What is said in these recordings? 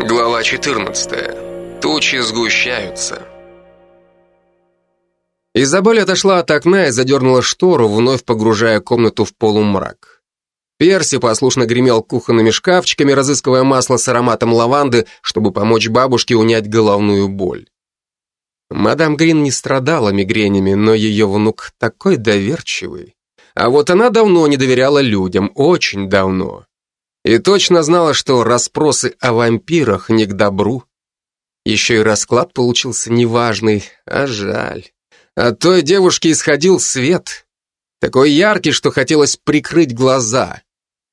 Глава 14. Тучи сгущаются. Изабель отошла от окна и задернула штору, вновь погружая комнату в полумрак. Перси послушно гремел кухонными шкафчиками, разыскивая масло с ароматом лаванды, чтобы помочь бабушке унять головную боль. Мадам Грин не страдала мигренями, но ее внук такой доверчивый. А вот она давно не доверяла людям, очень давно. И точно знала, что расспросы о вампирах не к добру. Еще и расклад получился неважный, а жаль. От той девушки исходил свет, такой яркий, что хотелось прикрыть глаза.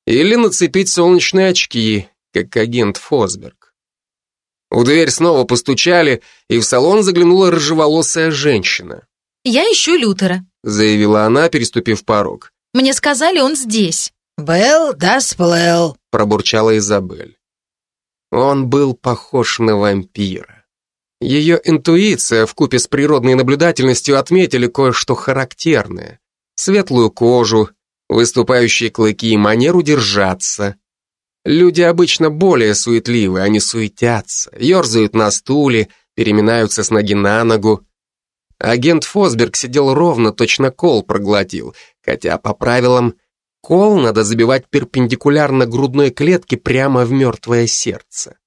Или нацепить солнечные очки, как агент Фосберг. У дверь снова постучали, и в салон заглянула рыжеволосая женщина. «Я ищу Лютера», — заявила она, переступив порог. «Мне сказали, он здесь». «Белл да сплел», — пробурчала Изабель. Он был похож на вампира. Ее интуиция вкупе с природной наблюдательностью отметили кое-что характерное. Светлую кожу, выступающие клыки и манеру держаться. Люди обычно более суетливы, они суетятся, ерзают на стуле, переминаются с ноги на ногу. Агент Фосберг сидел ровно, точно кол проглотил, хотя по правилам Кол надо забивать перпендикулярно грудной клетке прямо в мертвое сердце.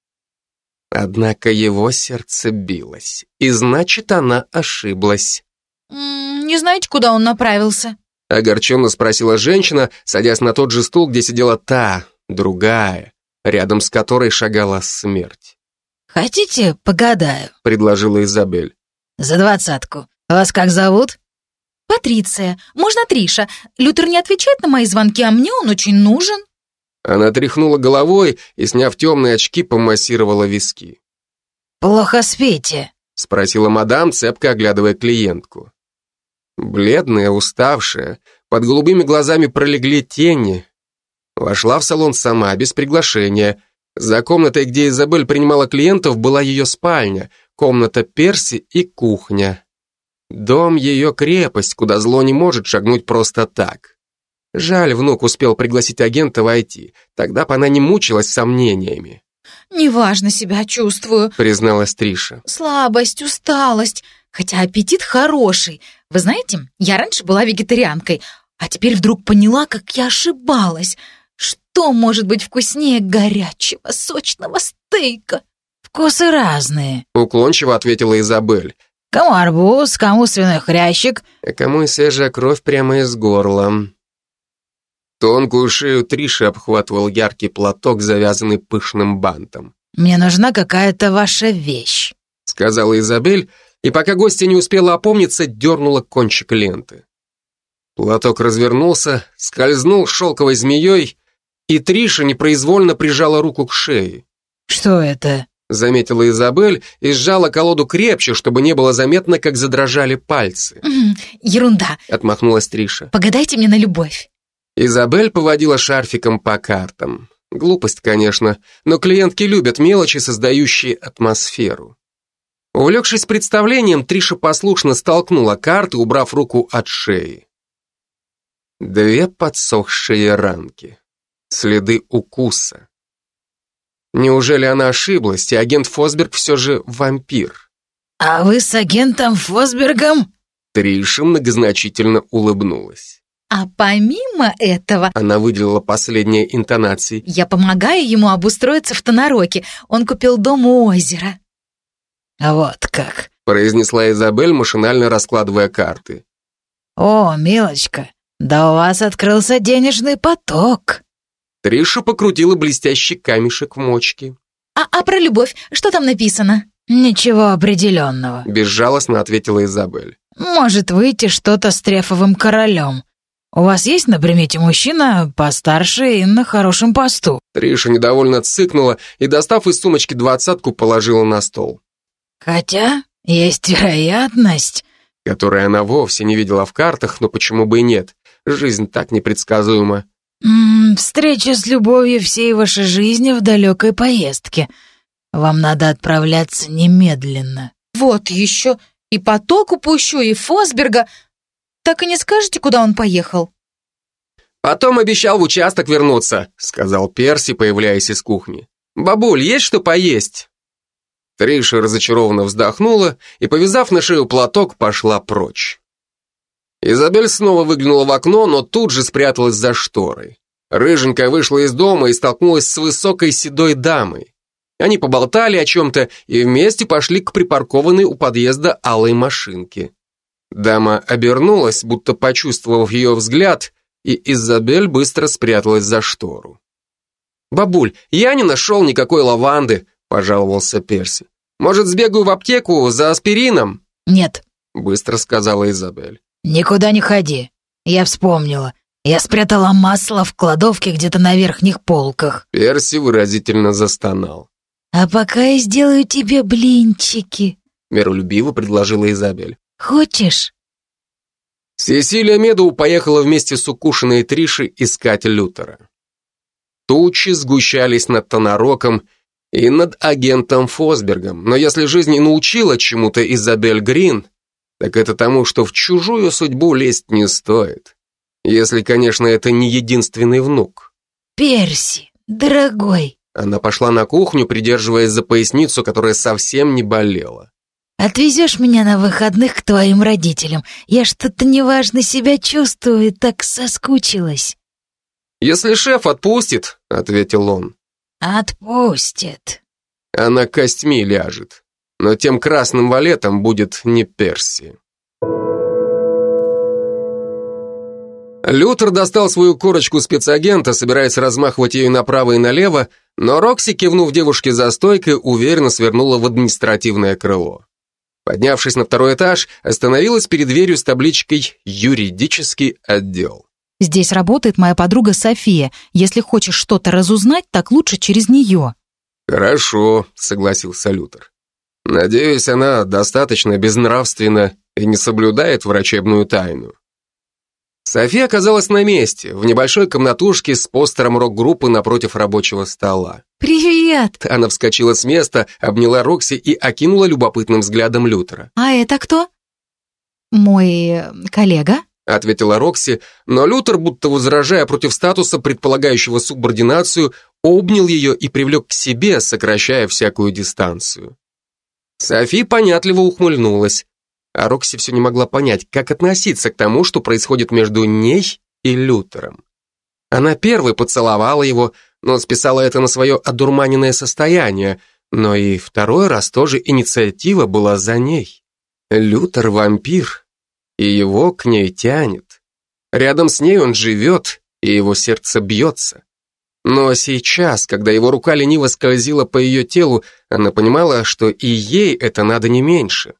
Однако его сердце билось, и значит, она ошиблась. «М -м, «Не знаете, куда он направился?» Огорченно спросила женщина, садясь на тот же стул, где сидела та, другая, рядом с которой шагала смерть. «Хотите, погадаю?» — предложила Изабель. «За двадцатку. Вас как зовут?» «Патриция, можно Триша? Лютер не отвечает на мои звонки, а мне он очень нужен». Она тряхнула головой и, сняв темные очки, помассировала виски. «Плохо спите?» — спросила мадам, цепко оглядывая клиентку. Бледная, уставшая, под голубыми глазами пролегли тени. Вошла в салон сама, без приглашения. За комнатой, где Изабель принимала клиентов, была ее спальня, комната Перси и кухня. Дом — ее крепость, куда зло не может шагнуть просто так. Жаль, внук успел пригласить агента войти, тогда бы она не мучилась сомнениями. «Неважно себя чувствую», — призналась Триша. «Слабость, усталость, хотя аппетит хороший. Вы знаете, я раньше была вегетарианкой, а теперь вдруг поняла, как я ошибалась. Что может быть вкуснее горячего, сочного стейка?» «Вкусы разные», — уклончиво ответила Изабель. Кому арбуз, кому свиной хрящик. А кому и свежая кровь прямо из горла. Тонкую шею Триши обхватывал яркий платок, завязанный пышным бантом. «Мне нужна какая-то ваша вещь», — сказала Изабель, и пока гостья не успела опомниться, дернула кончик ленты. Платок развернулся, скользнул шелковой змеей, и Триша непроизвольно прижала руку к шее. «Что это?» Заметила Изабель и сжала колоду крепче, чтобы не было заметно, как задрожали пальцы. «Ерунда», — отмахнулась Триша. «Погадайте мне на любовь». Изабель поводила шарфиком по картам. Глупость, конечно, но клиентки любят мелочи, создающие атмосферу. Увлекшись представлением, Триша послушно столкнула карты, убрав руку от шеи. Две подсохшие ранки. Следы укуса. Неужели она ошиблась, и агент Фосберг все же вампир? «А вы с агентом Фосбергом?» Триша многозначительно улыбнулась. «А помимо этого...» Она выделила последние интонации. «Я помогаю ему обустроиться в Тонороке. Он купил дом у озера». «Вот как», — произнесла Изабель, машинально раскладывая карты. «О, милочка, да у вас открылся денежный поток». Триша покрутила блестящий камешек в мочке. «А, а про любовь что там написано?» «Ничего определенного», — безжалостно ответила Изабель. «Может выйти что-то с трефовым королем. У вас есть на примете мужчина постарше и на хорошем посту?» Триша недовольно цыкнула и, достав из сумочки двадцатку, положила на стол. «Хотя есть вероятность...» Которую она вовсе не видела в картах, но почему бы и нет. Жизнь так непредсказуема. М -м, встреча с любовью всей вашей жизни в далекой поездке. Вам надо отправляться немедленно. Вот еще. И поток упущу, и Фосберга. Так и не скажете, куда он поехал? Потом обещал в участок вернуться, сказал Перси, появляясь из кухни. «Бабуль, есть что поесть?» Триша разочарованно вздохнула и, повязав на шею платок, пошла прочь. Изабель снова выглянула в окно, но тут же спряталась за шторой. Рыженькая вышла из дома и столкнулась с высокой седой дамой. Они поболтали о чем-то и вместе пошли к припаркованной у подъезда алой машинке. Дама обернулась, будто почувствовав ее взгляд, и Изабель быстро спряталась за штору. «Бабуль, я не нашел никакой лаванды», – пожаловался Перси. «Может, сбегаю в аптеку за аспирином?» «Нет», – быстро сказала Изабель. «Никуда не ходи. Я вспомнила. Я спрятала масло в кладовке где-то на верхних полках». Перси выразительно застонал. «А пока я сделаю тебе блинчики», – миролюбиво предложила Изабель. «Хочешь?» Сесилия Медоу поехала вместе с укушенной Тришей искать Лютера. Тучи сгущались над Тонароком и над агентом Фосбергом, но если жизнь и научила чему-то Изабель Грин, так это тому, что в чужую судьбу лезть не стоит. Если, конечно, это не единственный внук. «Перси, дорогой!» Она пошла на кухню, придерживаясь за поясницу, которая совсем не болела. Отвезешь меня на выходных к твоим родителям? Я что-то неважно себя чувствую и так соскучилась». «Если шеф отпустит», — ответил он. «Отпустит». Она костьми ляжет, но тем красным валетом будет не Перси. Лютер достал свою корочку спецагента, собираясь размахивать ее направо и налево, но Рокси, кивнув девушке за стойкой, уверенно свернула в административное крыло. Поднявшись на второй этаж, остановилась перед дверью с табличкой «Юридический отдел». Здесь работает моя подруга София. Если хочешь что-то разузнать, так лучше через нее. Хорошо, согласился Лютер. Надеюсь, она достаточно безнравственна и не соблюдает врачебную тайну. София оказалась на месте, в небольшой комнатушке с постером рок-группы напротив рабочего стола. «Привет!» Она вскочила с места, обняла Рокси и окинула любопытным взглядом Лютера. «А это кто?» «Мой э, коллега?» ответила Рокси, но Лютер, будто возражая против статуса, предполагающего субординацию, обнял ее и привлек к себе, сокращая всякую дистанцию. Софи понятливо ухмыльнулась а Рокси все не могла понять, как относиться к тому, что происходит между ней и Лютером. Она первой поцеловала его, но списала это на свое одурманенное состояние, но и второй раз тоже инициатива была за ней. Лютер – вампир, и его к ней тянет. Рядом с ней он живет, и его сердце бьется. Но сейчас, когда его рука лениво скользила по ее телу, она понимала, что и ей это надо не меньше.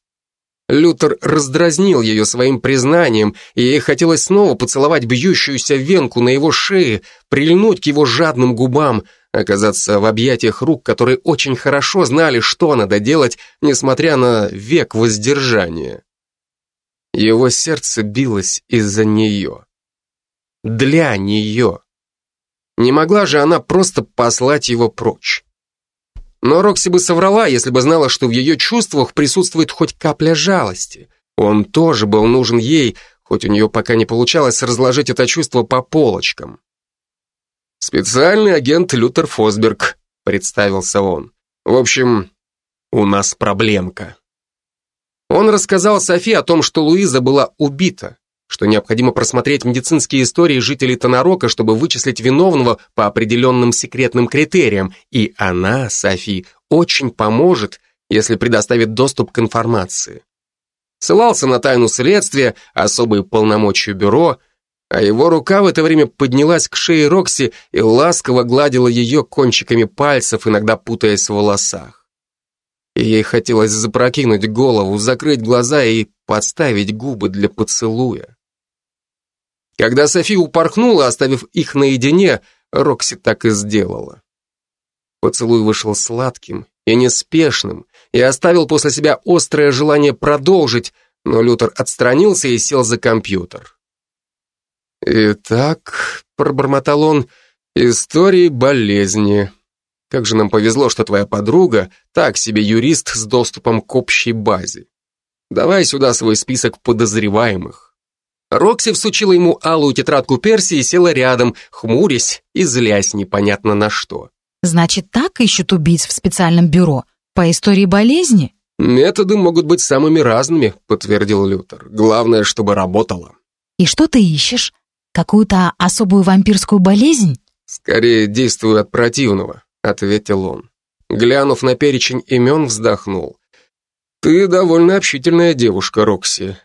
Лютер раздразнил ее своим признанием, и ей хотелось снова поцеловать бьющуюся венку на его шее, прильнуть к его жадным губам, оказаться в объятиях рук, которые очень хорошо знали, что надо делать, несмотря на век воздержания. Его сердце билось из-за нее. Для нее. Не могла же она просто послать его прочь. Но Рокси бы соврала, если бы знала, что в ее чувствах присутствует хоть капля жалости. Он тоже был нужен ей, хоть у нее пока не получалось разложить это чувство по полочкам. «Специальный агент Лютер Фосберг», — представился он. «В общем, у нас проблемка». Он рассказал Софи о том, что Луиза была убита что необходимо просмотреть медицинские истории жителей Тонарока, чтобы вычислить виновного по определенным секретным критериям, и она, Софи, очень поможет, если предоставит доступ к информации. Ссылался на тайну следствия, особые полномочия бюро, а его рука в это время поднялась к шее Рокси и ласково гладила ее кончиками пальцев, иногда путаясь в волосах. И ей хотелось запрокинуть голову, закрыть глаза и подставить губы для поцелуя. Когда Софи упорхнула, оставив их наедине, Рокси так и сделала. Поцелуй вышел сладким и неспешным, и оставил после себя острое желание продолжить, но Лютер отстранился и сел за компьютер. «Итак», — пробормотал он, — «истории болезни. Как же нам повезло, что твоя подруга так себе юрист с доступом к общей базе. Давай сюда свой список подозреваемых». Рокси всучила ему алую тетрадку Перси и села рядом, хмурясь и злясь непонятно на что. Значит, так ищут убийц в специальном бюро? По истории болезни? «Методы могут быть самыми разными», — подтвердил Лютер. «Главное, чтобы работало». И что ты ищешь? Какую-то особую вампирскую болезнь? «Скорее действую от противного», — ответил он. Глянув на перечень имен, вздохнул. «Ты довольно общительная девушка, Рокси.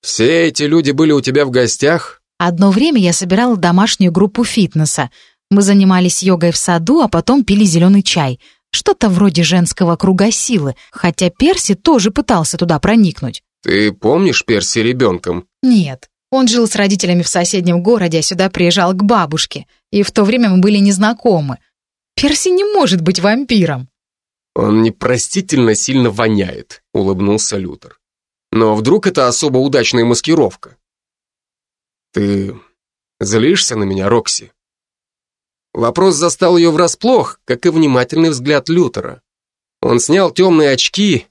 Все эти люди были у тебя в гостях?» Одно время я собирала домашнюю группу фитнеса. Мы занимались йогой в саду, а потом пили зеленый чай. Что-то вроде женского круга силы, хотя Перси тоже пытался туда проникнуть. «Ты помнишь Перси ребенком?» Нет, он жил с родителями в соседнем городе, а сюда приезжал к бабушке. И в то время мы были незнакомы. Перси не может быть вампиром. «Он непростительно сильно воняет», — улыбнулся Лютер. «Но вдруг это особо удачная маскировка?» «Ты злишься на меня, Рокси?» Вопрос застал ее врасплох, как и внимательный взгляд Лютера. Он снял темные очки,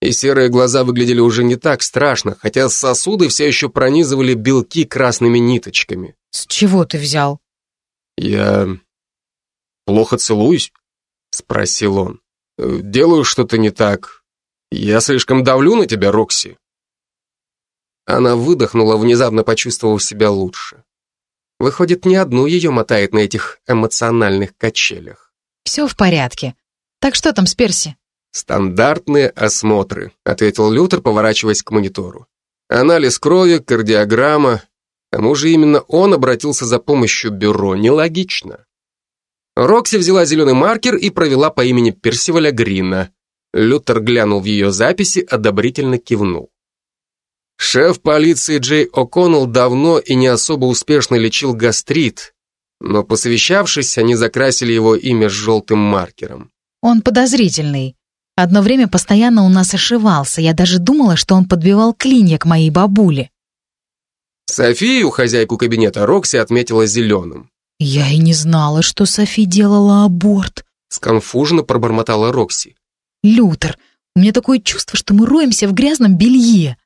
и серые глаза выглядели уже не так страшно, хотя сосуды все еще пронизывали белки красными ниточками. «С чего ты взял?» «Я плохо целуюсь?» — спросил он. «Делаю что-то не так. Я слишком давлю на тебя, Рокси?» Она выдохнула, внезапно почувствовав себя лучше. Выходит, не одну ее мотает на этих эмоциональных качелях. «Все в порядке. Так что там с Перси?» «Стандартные осмотры», — ответил Лютер, поворачиваясь к монитору. «Анализ крови, кардиограмма. К тому же именно он обратился за помощью бюро. Нелогично». Рокси взяла зеленый маркер и провела по имени Персиваля Грина. Лютер глянул в ее записи, одобрительно кивнул. Шеф полиции Джей О'Коннелл давно и не особо успешно лечил гастрит, но посовещавшись, они закрасили его имя с желтым маркером. Он подозрительный. Одно время постоянно у нас ошивался, я даже думала, что он подбивал клинья к моей бабуле. Софию, хозяйку кабинета Рокси, отметила зеленым. «Я и не знала, что Софи делала аборт», — сконфуженно пробормотала Рокси. «Лютер, у меня такое чувство, что мы роемся в грязном белье».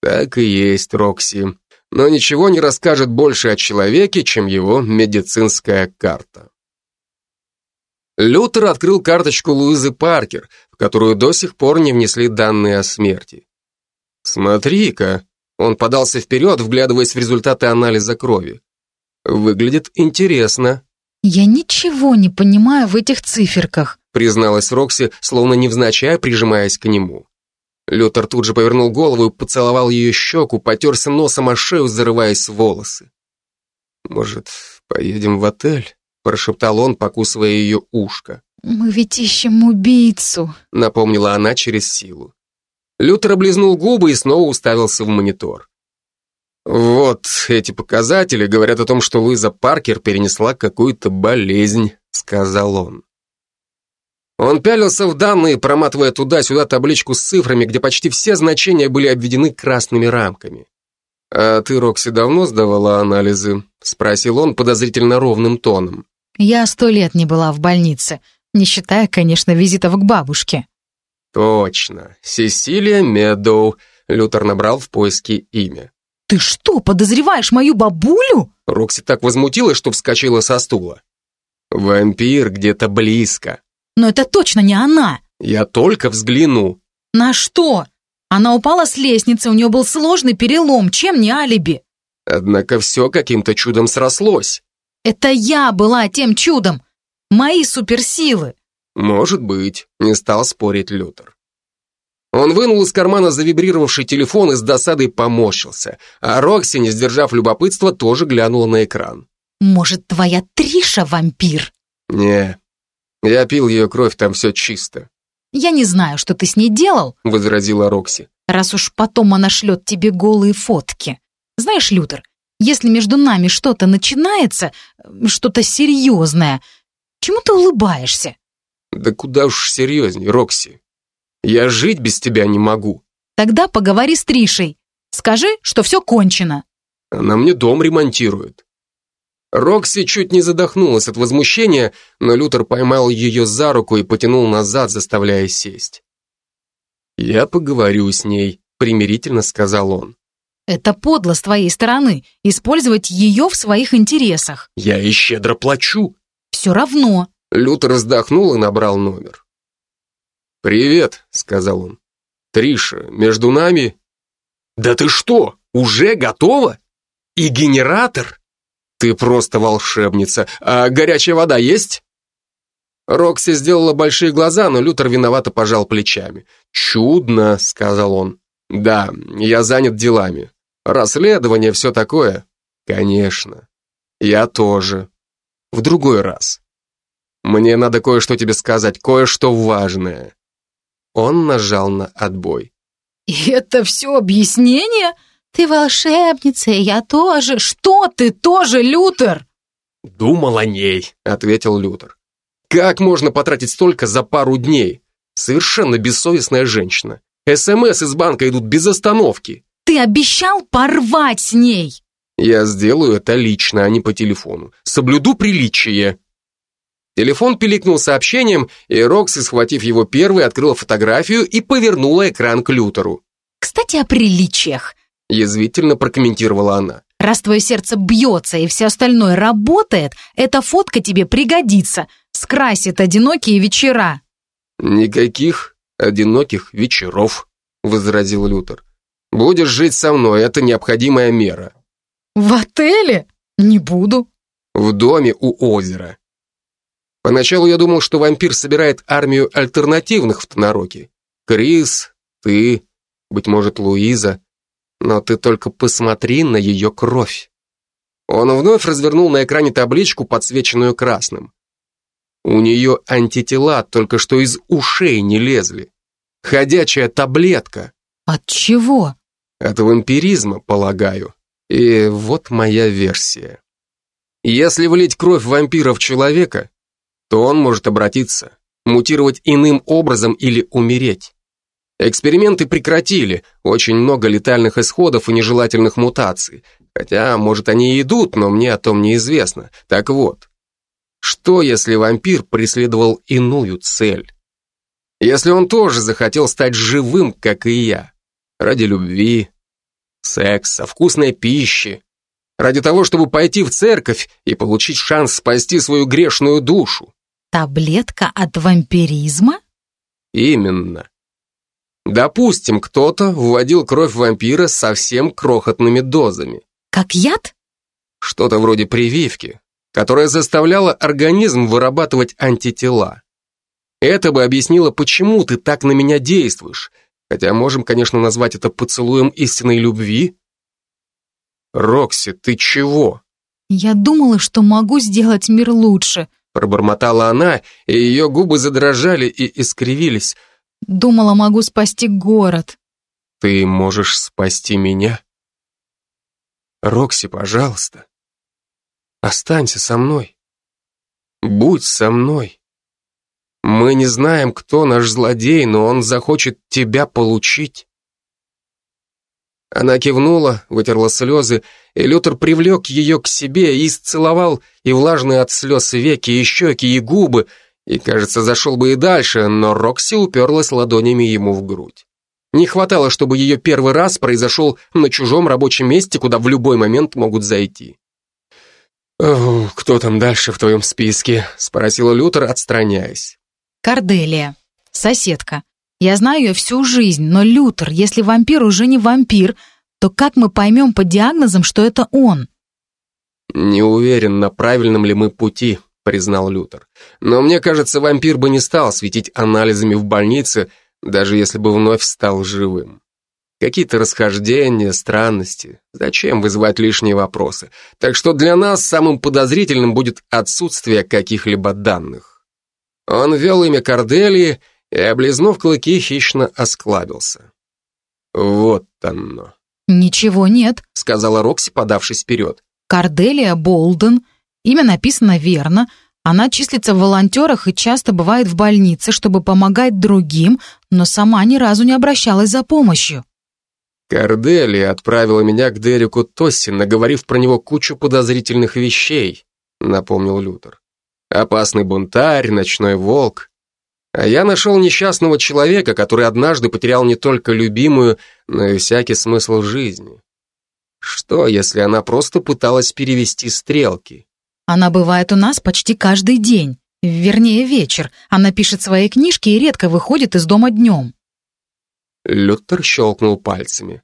Так и есть, Рокси. Но ничего не расскажет больше о человеке, чем его медицинская карта. Лютер открыл карточку Луизы Паркер, в которую до сих пор не внесли данные о смерти. «Смотри-ка», он подался вперед, вглядываясь в результаты анализа крови. «Выглядит интересно». «Я ничего не понимаю в этих циферках», призналась Рокси, словно невзначай прижимаясь к нему. Лютер тут же повернул голову и поцеловал ее щеку, потерся носом о шею, зарываясь в волосы. «Может, поедем в отель?» – прошептал он, покусывая ее ушко. «Мы ведь ищем убийцу», – напомнила она через силу. Лютер облизнул губы и снова уставился в монитор. «Вот эти показатели говорят о том, что Луиза Паркер перенесла какую-то болезнь», — сказал он. Он пялился в данные, проматывая туда-сюда табличку с цифрами, где почти все значения были обведены красными рамками. «А ты, Рокси, давно сдавала анализы?» — спросил он подозрительно ровным тоном. «Я сто лет не была в больнице, не считая, конечно, визитов к бабушке». «Точно. Сесилия Медоу», — Лютер набрал в поиске имя. «Ты что, подозреваешь мою бабулю?» Рокси так возмутилась, что вскочила со стула. «Вампир где-то близко. Но это точно не она. Я только взгляну. На что? Она упала с лестницы, у нее был сложный перелом, чем не алиби? Однако все каким-то чудом срослось. Это я была тем чудом. Мои суперсилы. Может быть, не стал спорить Лютер. Он вынул из кармана завибрировавший телефон и с досадой поморщился, а Рокси, не сдержав любопытства, тоже глянула на экран. «Может, твоя Триша вампир?» «Не, я пил ее кровь, там все чисто. «Я не знаю, что ты с ней делал», — возразила Рокси. «раз уж потом она шлет тебе голые фотки. Знаешь, Лютер, если между нами что-то начинается, что-то серьезное, чему ты улыбаешься?» «Да куда уж серьезней, Рокси. Я жить без тебя не могу». «Тогда поговори с Тришей. Скажи, что все кончено». «Она мне дом ремонтирует». Рокси чуть не задохнулась от возмущения, но Лютер поймал ее за руку и потянул назад, заставляя сесть. «Я поговорю с ней», — примирительно сказал он. «Это подло с твоей стороны, использовать ее в своих интересах». «Я и щедро плачу». «Все равно». Лютер вздохнул и набрал номер. «Привет», — сказал он. «Триша, между нами...» «Да ты что, уже готова? И генератор?» «Ты просто волшебница. А горячая вода есть?» Рокси сделала большие глаза, но Лютер виновато пожал плечами. «Чудно», — сказал он. «Да, я занят делами. Расследование, все такое». «Конечно. Я тоже. В другой раз. Мне надо кое-что тебе сказать, кое-что важное». Он нажал на отбой. «И это все объяснение? Ты волшебница, я тоже. Что ты тоже, Лютер?» «Думал о ней», — ответил Лютер. «Как можно потратить столько за пару дней? Совершенно бессовестная женщина. СМС из банка идут без остановки». «Ты обещал порвать с ней!» «Я сделаю это лично, а не по телефону. Соблюду приличие». Телефон пиликнул сообщением, и Рокси, схватив его первый, открыла фотографию и повернула экран к Лютеру. «Кстати, о приличиях», — язвительно прокомментировала она. «Раз твое сердце бьется и все остальное работает, эта фотка тебе пригодится, скрасит одинокие вечера». «Никаких одиноких вечеров», — возразил Лютер. «Будешь жить со мной, это необходимая мера». «В отеле? Не буду». «В доме у озера». Поначалу я думал, что вампир собирает армию альтернативных в Тонароке. Крис, ты, быть может, Луиза. Но ты только посмотри на ее кровь. Он вновь развернул на экране табличку, подсвеченную красным. У нее антитела только что из ушей не лезли. Ходячая таблетка. От чего? От вампиризма, полагаю. И вот моя версия. Если влить кровь вампира в человека, то он может обратиться, мутировать иным образом или умереть. Эксперименты прекратили, очень много летальных исходов и нежелательных мутаций. Хотя, может, они и идут, но мне о том неизвестно. Так вот, что если вампир преследовал иную цель? Если он тоже захотел стать живым, как и я, ради любви, секса, вкусной пищи, ради того, чтобы пойти в церковь и получить шанс спасти свою грешную душу. Таблетка от вампиризма? Именно. Допустим, кто-то вводил кровь вампира совсем крохотными дозами. Как яд? Что-то вроде прививки, которая заставляла организм вырабатывать антитела. Это бы объяснило, почему ты так на меня действуешь, хотя можем, конечно, назвать это поцелуем истинной любви. Рокси, ты чего? Я думала, что могу сделать мир лучше, Пробормотала она, и ее губы задрожали и искривились. Думала, могу спасти город. Ты можешь спасти меня? Рокси, пожалуйста. Останься со мной. Будь со мной. Мы не знаем, кто наш злодей, но он захочет тебя получить. Она кивнула, вытерла слезы, и Лютер привлек ее к себе и исцеловал и влажные от слез веки, и щеки, и губы, и, кажется, зашел бы и дальше, но Рокси уперлась ладонями ему в грудь. Не хватало, чтобы ее первый раз произошел на чужом рабочем месте, куда в любой момент могут зайти. «Кто там дальше в твоем списке?» — спросила Лютер, отстраняясь. «Корделия, соседка. Я знаю ее всю жизнь, но, Лютер, если вампир уже не вампир, то как мы поймем по диагнозам, что это он? Не уверен, на правильном ли мы пути, признал Лютер. Но мне кажется, вампир бы не стал светить анализами в больнице, даже если бы вновь стал живым. Какие-то расхождения, странности. Зачем вызывать лишние вопросы? Так что для нас самым подозрительным будет отсутствие каких-либо данных. Он ввел имя Корделии и, облизнув клыки, хищно осклабился. «Вот оно», «Ничего нет», — сказала Рокси, подавшись вперед. «Корделия Болден. Имя написано верно. Она числится в волонтерах и часто бывает в больнице, чтобы помогать другим, но сама ни разу не обращалась за помощью». «Корделия отправила меня к Дереку Тосси, наговорив про него кучу подозрительных вещей», — напомнил Лютер. «Опасный бунтарь, ночной волк. А я нашел несчастного человека, который однажды потерял не только любимую, но и всякий смысл жизни. Что, если она просто пыталась перевести стрелки? Она бывает у нас почти каждый день. Вернее, вечер. Она пишет свои книжки и редко выходит из дома днем. Лютер щелкнул пальцами.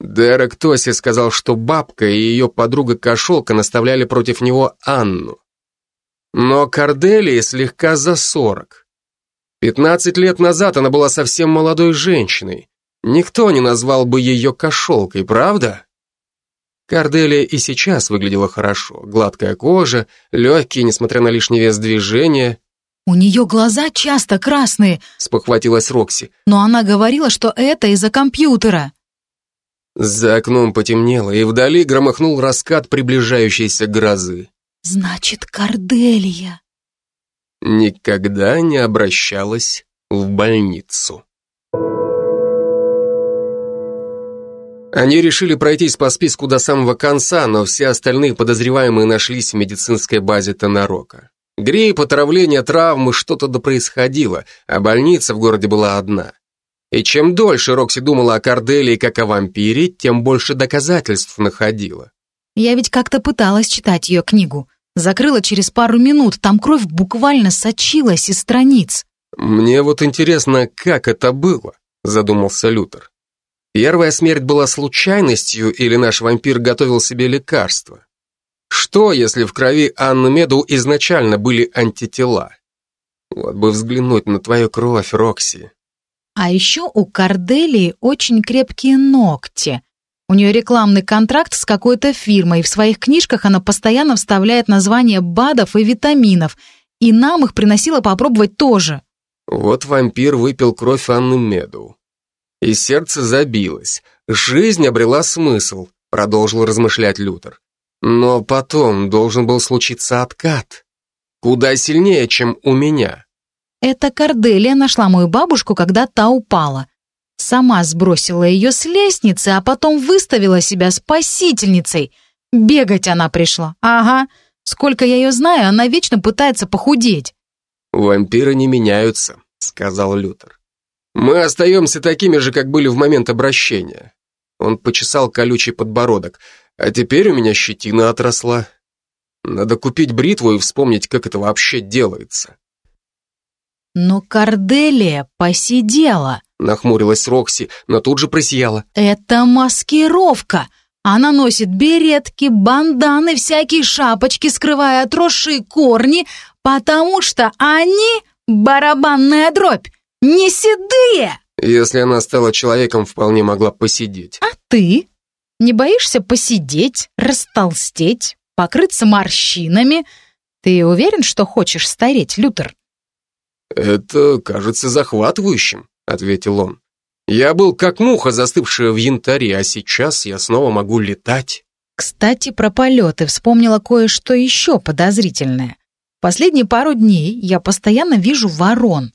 Дерек Тоси сказал, что бабка и ее подруга-кошелка наставляли против него Анну. Но Корделии слегка за сорок. Пятнадцать лет назад она была совсем молодой женщиной. Никто не назвал бы ее кошелкой, правда? Корделия и сейчас выглядела хорошо. Гладкая кожа, легкие, несмотря на лишний вес движения. «У нее глаза часто красные», — спохватилась Рокси. «но она говорила, что это из-за компьютера». За окном потемнело, и вдали громыхнул раскат приближающейся грозы. «Значит, Корделия». Никогда не обращалась в больницу. Они решили пройтись по списку до самого конца, но все остальные подозреваемые нашлись в медицинской базе Тонарока. Грипп, отравление, травмы, что-то да происходило, а больница в городе была одна. И чем дольше Рокси думала о Корделии как о вампире, тем больше доказательств находила. Я ведь как-то пыталась читать ее книгу. Закрыла через пару минут, там кровь буквально сочилась из страниц. «Мне вот интересно, как это было?» задумался Лютер. Первая смерть была случайностью или наш вампир готовил себе лекарство? Что, если в крови Анны Меду изначально были антитела? Вот бы взглянуть на твою кровь, Рокси. А еще у Корделии очень крепкие ногти. У нее рекламный контракт с какой-то фирмой, и в своих книжках она постоянно вставляет названия БАДов и витаминов, и нам их приносила попробовать тоже. Вот вампир выпил кровь Анны Меду и сердце забилось. Жизнь обрела смысл, продолжил размышлять Лютер. Но потом должен был случиться откат. Куда сильнее, чем у меня. Это Корделия нашла мою бабушку, когда та упала. Сама сбросила ее с лестницы, а потом выставила себя спасительницей. Бегать она пришла. Ага. Сколько я ее знаю, она вечно пытается похудеть. «Вампиры не меняются», — сказал Лютер. Мы остаемся такими же, как были в момент обращения. Он почесал колючий подбородок. А теперь у меня щетина отросла. Надо купить бритву и вспомнить, как это вообще делается. Но Корделия посидела. Нахмурилась Рокси, но тут же просияла. Это маскировка. Она носит беретки, банданы, всякие шапочки, скрывая отросшие корни, потому что они барабанная дробь. Не седые! Если она стала человеком, вполне могла посидеть. А ты? Не боишься посидеть, растолстеть, покрыться морщинами? Ты уверен, что хочешь стареть, Лютер? Это кажется захватывающим, ответил он. Я был как муха, застывшая в янтаре, а сейчас я снова могу летать. Кстати, про полеты вспомнила кое-что еще подозрительное. Последние пару дней я постоянно вижу ворон.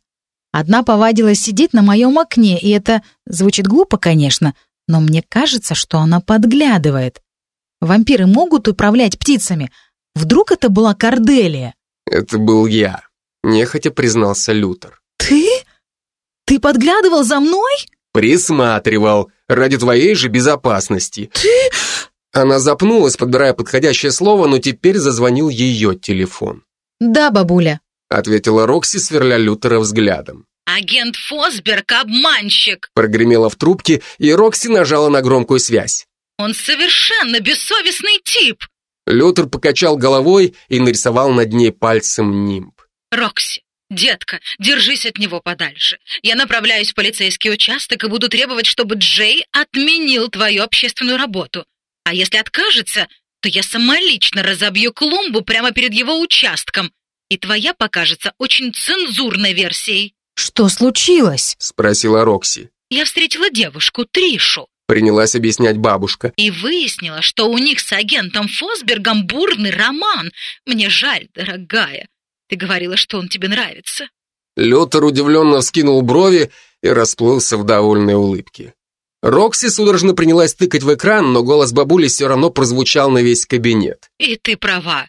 Одна повадилась сидеть на моем окне, и это звучит глупо, конечно, но мне кажется, что она подглядывает. Вампиры могут управлять птицами. Вдруг это была Корделия? Это был я, нехотя признался Лютер. Ты? Ты подглядывал за мной? Присматривал, ради твоей же безопасности. Ты? Она запнулась, подбирая подходящее слово, но теперь зазвонил ее телефон. Да, бабуля ответила Рокси, сверля Лютера взглядом. «Агент Фосберг — обманщик!» прогремела в трубке, и Рокси нажала на громкую связь. «Он совершенно бессовестный тип!» Лютер покачал головой и нарисовал над ней пальцем нимб. «Рокси, детка, держись от него подальше. Я направляюсь в полицейский участок и буду требовать, чтобы Джей отменил твою общественную работу. А если откажется, то я самолично разобью клумбу прямо перед его участком и твоя покажется очень цензурной версией». «Что случилось?» — спросила Рокси. «Я встретила девушку, Тришу». Принялась объяснять бабушка. «И выяснила, что у них с агентом Фосбергом бурный роман. Мне жаль, дорогая. Ты говорила, что он тебе нравится». Лютер удивленно вскинул брови и расплылся в довольной улыбке. Рокси судорожно принялась тыкать в экран, но голос бабули все равно прозвучал на весь кабинет. «И ты права.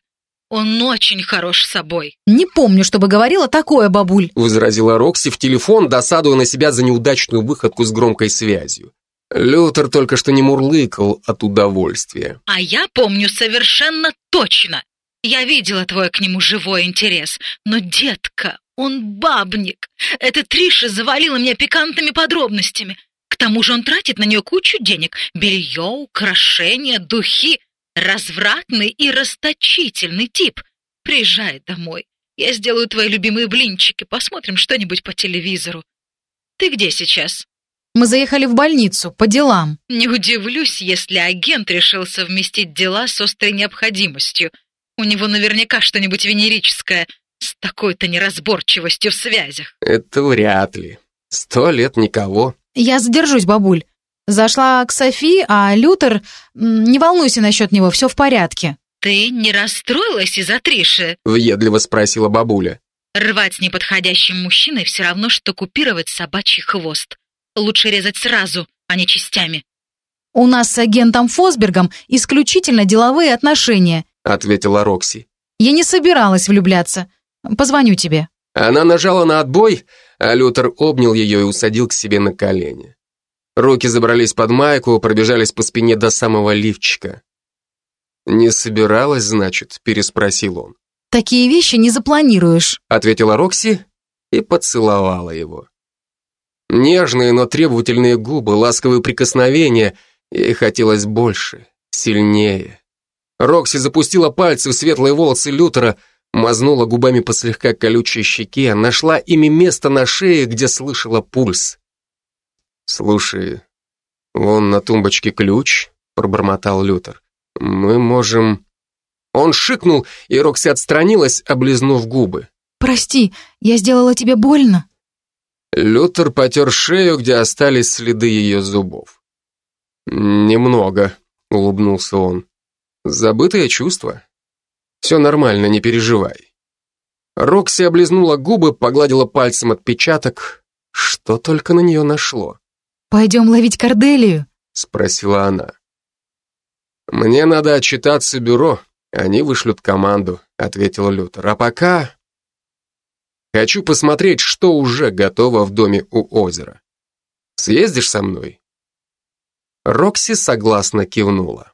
Он очень хорош собой. Не помню, чтобы говорила такое, бабуль. Возразила Рокси в телефон, досадуя на себя за неудачную выходку с громкой связью. Лютер только что не мурлыкал от удовольствия. А я помню совершенно точно. Я видела твой к нему живой интерес, но, детка, он бабник. Эта Триша завалила меня пикантными подробностями. К тому же он тратит на нее кучу денег. Белье, украшения, духи. Развратный и расточительный тип. Приезжай домой. Я сделаю твои любимые блинчики. Посмотрим что-нибудь по телевизору. Ты где сейчас? Мы заехали в больницу по делам. Не удивлюсь, если агент решил совместить дела с острой необходимостью. У него наверняка что-нибудь венерическое с такой-то неразборчивостью в связях. Это вряд ли. Сто лет никого. Я задержусь, бабуль. Зашла к Софи, а Лютер... Не волнуйся насчет него, все в порядке. Ты не расстроилась из-за Триши? Въедливо спросила бабуля. Рвать с неподходящим мужчиной все равно, что купировать собачий хвост. Лучше резать сразу, а не частями. У нас с агентом Фосбергом исключительно деловые отношения, ответила Рокси. Я не собиралась влюбляться. Позвоню тебе. Она нажала на отбой, а Лютер обнял ее и усадил к себе на колени. Руки забрались под майку, пробежались по спине до самого лифчика. «Не собиралась, значит?» – переспросил он. «Такие вещи не запланируешь», – ответила Рокси и поцеловала его. Нежные, но требовательные губы, ласковые прикосновения, ей хотелось больше, сильнее. Рокси запустила пальцы в светлые волосы Лютера, мазнула губами по слегка колючей щеке, нашла ими место на шее, где слышала пульс. «Слушай, вон на тумбочке ключ», — пробормотал Лютер. «Мы можем...» Он шикнул, и Рокси отстранилась, облизнув губы. «Прости, я сделала тебе больно?» Лютер потер шею, где остались следы ее зубов. «Немного», — улыбнулся он. «Забытое чувство. Все нормально, не переживай». Рокси облизнула губы, погладила пальцем отпечаток. Что только на нее нашло. «Пойдем ловить Корделию?» — спросила она. «Мне надо отчитаться бюро, они вышлют команду», — ответил Лютер. «А пока...» «Хочу посмотреть, что уже готово в доме у озера. Съездишь со мной?» Рокси согласно кивнула.